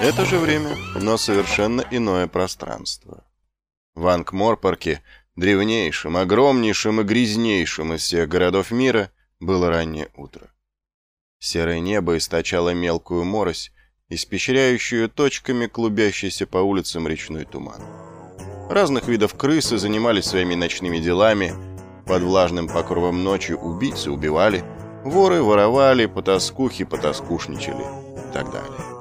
Это же время, но совершенно иное пространство. В Ангморпорке, древнейшем, огромнейшем и грязнейшем из всех городов мира, было раннее утро. Серое небо источало мелкую морось, испещряющую точками клубящийся по улицам речной туман. Разных видов крысы занимались своими ночными делами, под влажным покровом ночи убийцы убивали, воры воровали, потаскухи потаскушничали и так далее.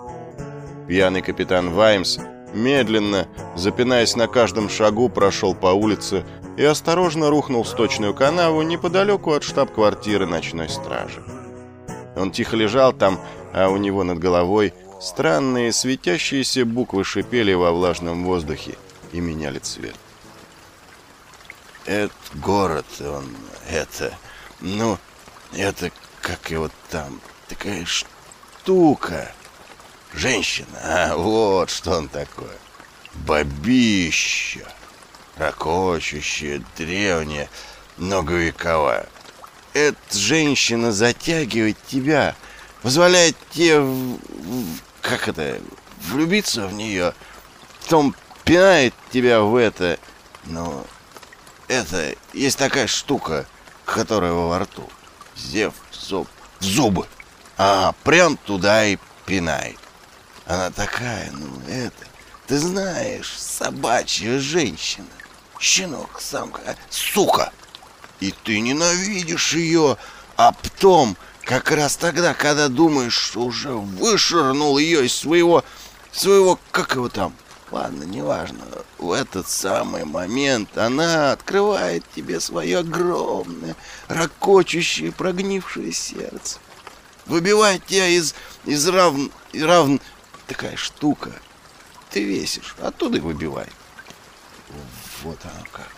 Пьяный капитан Ваймс медленно, запинаясь на каждом шагу, прошел по улице и осторожно рухнул в сточную канаву неподалеку от штаб-квартиры ночной стражи. Он тихо лежал там, а у него над головой странные светящиеся буквы шипели во влажном воздухе и меняли цвет. «Это город, он, это, ну, это, как его там, такая штука. Женщина, а вот что он такое. Бабища, ракочущая, древняя, многовековая. Эта женщина затягивает тебя, позволяет тебе, как это, влюбиться в нее, потом пинает тебя в это. Но это, есть такая штука, которая во рту. Зев, зуб, зубы. А, прям туда и пинает. Она такая, ну это, ты знаешь, собачья женщина. Щенок, самка, сука. И ты ненавидишь ее, а потом, как раз тогда, когда думаешь, что уже вышвырнул ее из своего, своего, как его там, ладно, неважно, в этот самый момент она открывает тебе свое огромное, ракочущее, прогнившее сердце. Выбивает тебя из, из равн, равн, такая штука. Ты весишь, оттуда и выбивай. Вот оно как.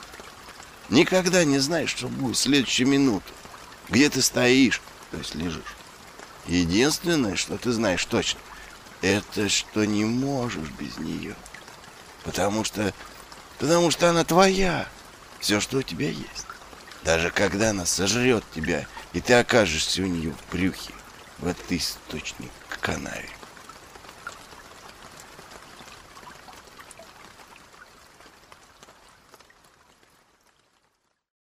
Никогда не знаешь, что будет в следующую минуту. Где ты стоишь, то есть лежишь. Единственное, что ты знаешь точно, это что не можешь без нее. Потому что... Потому что она твоя. Все, что у тебя есть. Даже когда она сожрет тебя, и ты окажешься у нее в брюхе, в этой источник канаве.